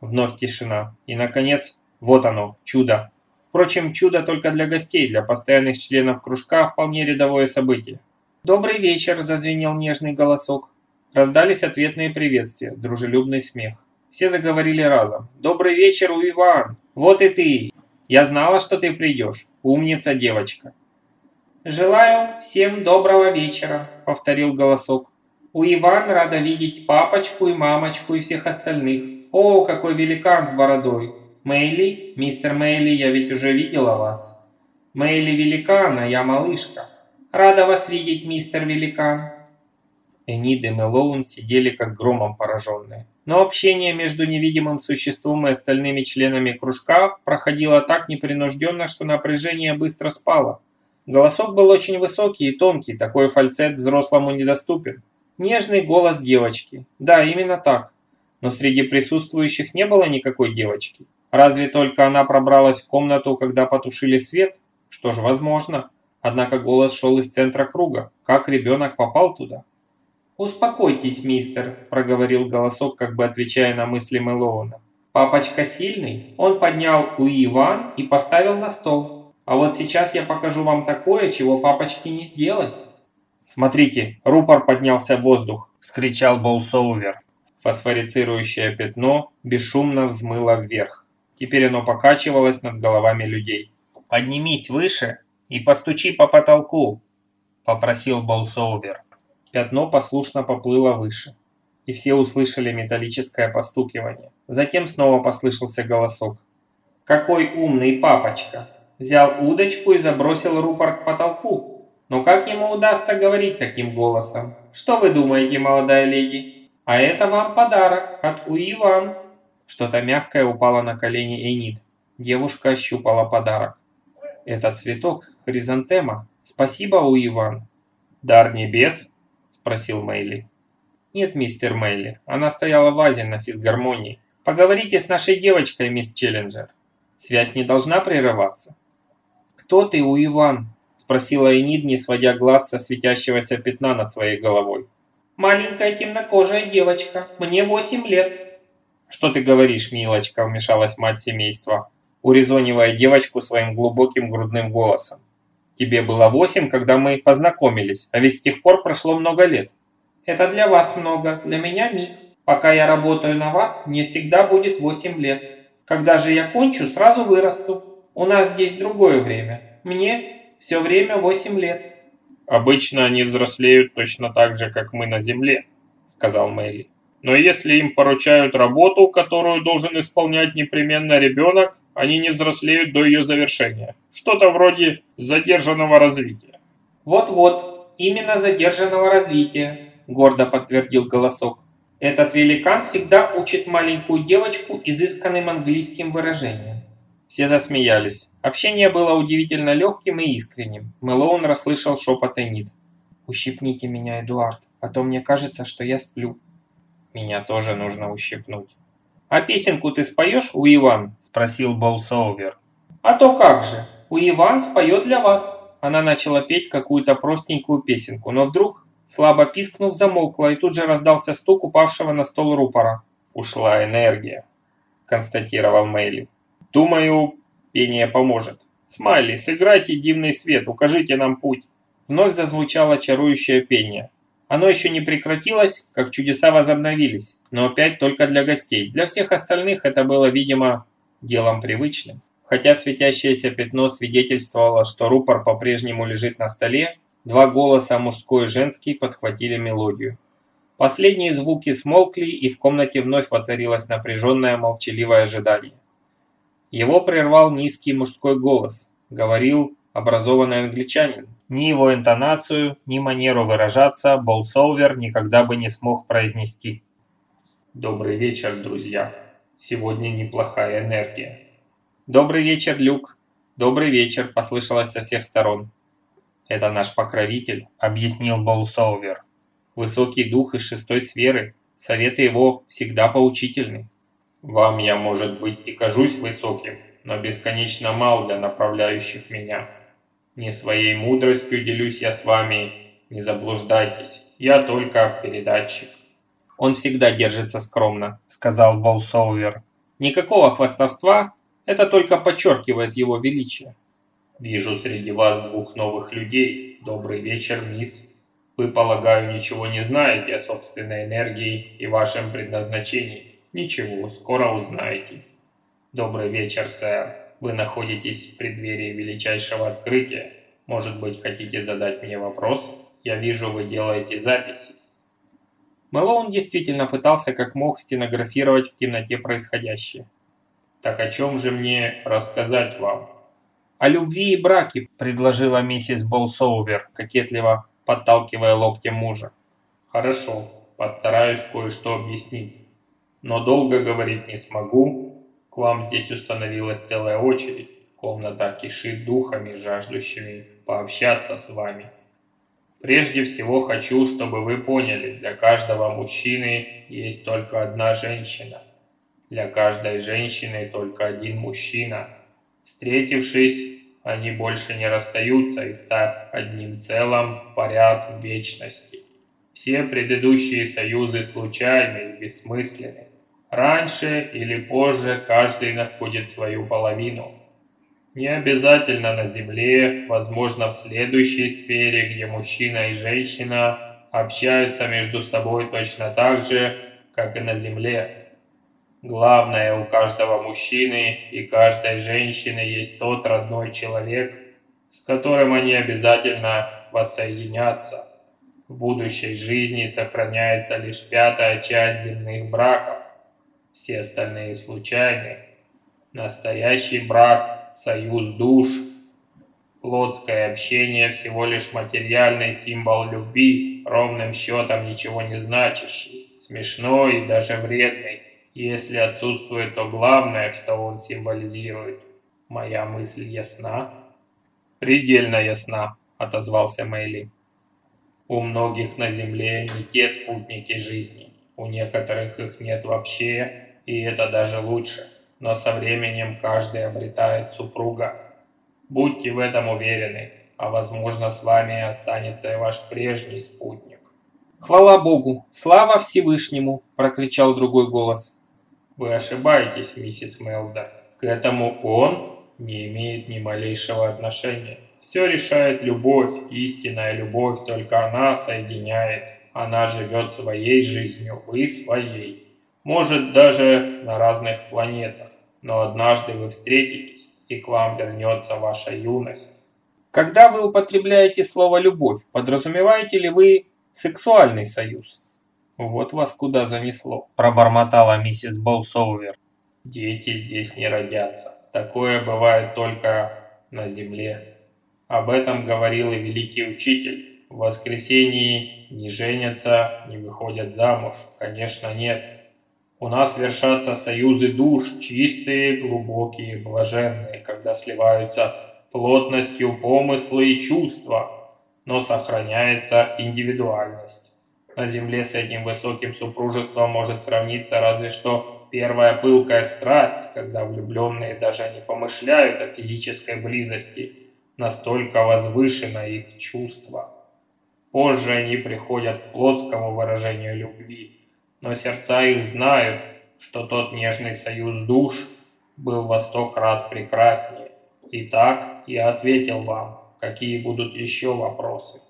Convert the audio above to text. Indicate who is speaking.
Speaker 1: Вновь тишина. И, наконец, вот оно, чудо. Впрочем, чудо только для гостей, для постоянных членов кружка вполне рядовое событие. «Добрый вечер!» – зазвенел нежный голосок. Раздались ответные приветствия, дружелюбный смех. Все заговорили разом. «Добрый вечер, Иван! Вот и ты! Я знала, что ты придешь. Умница девочка!» «Желаю всем доброго вечера», — повторил голосок. «У Иван рада видеть папочку и мамочку и всех остальных. О, какой великан с бородой! Мэйли, мистер Мэйли, я ведь уже видела вас. Мэйли великан, а я малышка. Рада вас видеть, мистер великан». Энид и Мэлоун сидели как громом пораженные. Но общение между невидимым существом и остальными членами кружка проходило так непринужденно, что напряжение быстро спало. Голосок был очень высокий и тонкий, такой фальцет взрослому недоступен. Нежный голос девочки. Да, именно так. Но среди присутствующих не было никакой девочки. Разве только она пробралась в комнату, когда потушили свет? Что ж, возможно. Однако голос шел из центра круга. Как ребенок попал туда? «Успокойтесь, мистер», – проговорил голосок, как бы отвечая на мысли Мэлоуна. «Папочка сильный. Он поднял Уи Ван и поставил на стол. А вот сейчас я покажу вам такое, чего папочке не сделать». «Смотрите, рупор поднялся в воздух!» – вскричал Болсоувер. Фосфорицирующее пятно бесшумно взмыло вверх. Теперь оно покачивалось над головами людей. «Поднимись выше и постучи по потолку», – попросил Болсоувер. Пятно послушно поплыло выше, и все услышали металлическое постукивание. Затем снова послышался голосок. «Какой умный папочка!» Взял удочку и забросил рупор к потолку. Но как ему удастся говорить таким голосом? Что вы думаете, молодая леди? А это вам подарок от Уиван. Что-то мягкое упало на колени Энит. Девушка ощупала подарок. Это цветок, хризантема. Спасибо, Уиван. Дар небес? спросил Мэйли. «Нет, мистер Мэйли, она стояла в вазе на физгармонии. Поговорите с нашей девочкой, мисс Челленджер. Связь не должна прерываться». «Кто ты, Уиван?» – спросила Энид, не сводя глаз со светящегося пятна над своей головой. «Маленькая темнокожая девочка, мне восемь лет». «Что ты говоришь, милочка?» – вмешалась мать семейства, урезонивая девочку своим глубоким грудным голосом. Тебе было восемь, когда мы познакомились, а ведь с тех пор прошло много лет. Это для вас много, для меня миг. Пока я работаю на вас, мне всегда будет восемь лет. Когда же я кончу, сразу вырасту. У нас здесь другое время. Мне все время восемь лет. Обычно они взрослеют точно так же, как мы на Земле, сказал Мэйли. Но если им поручают работу, которую должен исполнять непременно ребенок, они не взрослеют до ее завершения. Что-то вроде задержанного развития. Вот-вот, именно задержанного развития, гордо подтвердил голосок. Этот великан всегда учит маленькую девочку изысканным английским выражениям. Все засмеялись. Общение было удивительно легким и искренним. Мэлоун расслышал шепот Энит. «Ущипните меня, Эдуард, а то мне кажется, что я сплю». Меня тоже нужно ущипнуть. «А песенку ты споешь, Уи Ван?» – спросил Болсоувер. «А то как же, Уи Ван споет для вас». Она начала петь какую-то простенькую песенку, но вдруг, слабо пискнув, замолкла, и тут же раздался стук упавшего на стол рупора. «Ушла энергия», – констатировал Мэйли. «Думаю, пение поможет. Смайли, сыграйте дивный свет, укажите нам путь». Вновь зазвучало чарующее пение. Оно еще не прекратилось, как чудеса возобновились, но опять только для гостей. Для всех остальных это было, видимо, делом привычным. Хотя светящееся пятно свидетельствовало, что рупор по-прежнему лежит на столе, два голоса, мужской и женский, подхватили мелодию. Последние звуки смолкли, и в комнате вновь воцарилось напряженное молчаливое ожидание. Его прервал низкий мужской голос. Говорил образованный англичанин. Ни его интонацию, ни манеру выражаться Болсоувер никогда бы не смог произнести. «Добрый вечер, друзья. Сегодня неплохая энергия». «Добрый вечер, Люк. Добрый вечер», – послышалось со всех сторон. «Это наш покровитель», – объяснил Болсоувер. «Высокий дух из шестой сферы. Советы его всегда поучительны». «Вам я, может быть, и кажусь высоким, но бесконечно мал для направляющих меня». Не своей мудростью делюсь я с вами, не заблуждайтесь, я только передатчик. Он всегда держится скромно, сказал Болсоувер. Никакого хвастовства, это только подчеркивает его величие. Вижу среди вас двух новых людей. Добрый вечер, мисс. Вы, полагаю, ничего не знаете о собственной энергии и вашем предназначении. Ничего, скоро узнаете. Добрый вечер, сэр. Вы находитесь в преддверии величайшего открытия. Может быть, хотите задать мне вопрос? Я вижу, вы делаете записи. Мэлоун действительно пытался как мог стенографировать в темноте происходящее. «Так о чем же мне рассказать вам?» «О любви и браке», – предложила миссис Болсоувер, кокетливо подталкивая локтем мужа. «Хорошо, постараюсь кое-что объяснить. Но долго говорить не смогу. К вам здесь установилась целая очередь. Комната кишит духами, жаждущими пообщаться с вами. Прежде всего хочу, чтобы вы поняли, для каждого мужчины есть только одна женщина. Для каждой женщины только один мужчина. Встретившись, они больше не расстаются и став одним целым, парят в вечности. Все предыдущие союзы случайны и бессмысленны. Раньше или позже каждый находит свою половину. Не обязательно на Земле, возможно в следующей сфере, где мужчина и женщина общаются между собой точно так же, как и на Земле. Главное, у каждого мужчины и каждой женщины есть тот родной человек, с которым они обязательно воссоединятся. В будущей жизни сохраняется лишь пятая часть земных браков, все остальные случайны. Настоящий брак союз душ. Плотское общение всего лишь материальный символ любви, ровным счетом ничего не значащий, смешной и даже вредный. Если отсутствует то главное, что он символизирует. Моя мысль ясна? Предельно ясна, отозвался Мэйли. У многих на Земле не те спутники жизни. У некоторых их нет вообще, и это даже лучше но со временем каждый обретает супруга. Будьте в этом уверены, а возможно с вами останется и ваш прежний спутник. «Хвала Богу! Слава Всевышнему!» – прокричал другой голос. «Вы ошибаетесь, миссис Мелдер. К этому он не имеет ни малейшего отношения. Все решает любовь, истинная любовь, только она соединяет. Она живет своей жизнью, вы своей может даже на разных планетах, но однажды вы встретитесь, и к вам вернется ваша юность. Когда вы употребляете слово «любовь», подразумеваете ли вы сексуальный союз? Вот вас куда занесло, пробормотала миссис Болсоувер. Дети здесь не родятся. Такое бывает только на земле. Об этом говорил и великий учитель. В воскресенье не женятся, не выходят замуж. Конечно, нет. У нас вершатся союзы душ, чистые, глубокие, блаженные, когда сливаются плотностью помыслы и чувства, но сохраняется индивидуальность. На Земле с этим высоким супружеством может сравниться разве что первая пылкая страсть, когда влюбленные даже не помышляют о физической близости, настолько возвышено их чувство. Позже они приходят к плотскому выражению любви – но сердца их знают, что тот нежный союз душ был во сто крат прекраснее. Итак, я ответил вам, какие будут еще вопросы.